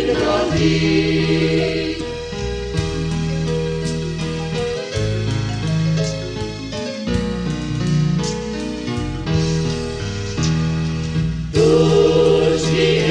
într-o zi. Tu știi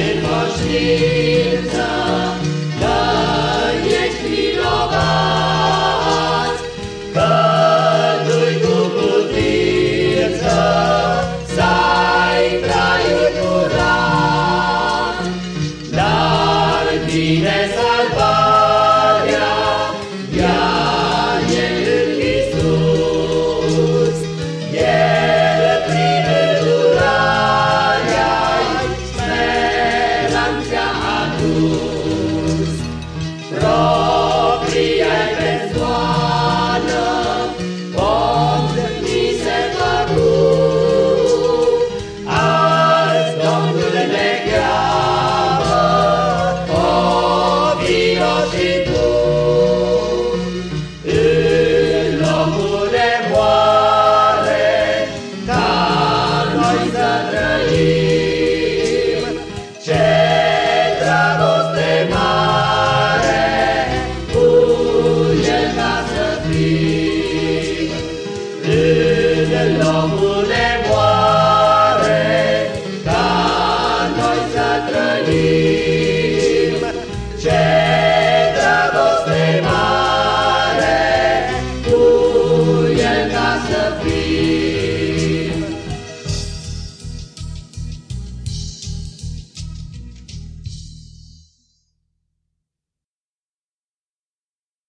vine salvarea, ea e în Iisus. El prin îndurarea-i speranța adus. Trăim. Ce dragoste mare, cu El ca să fim. În locul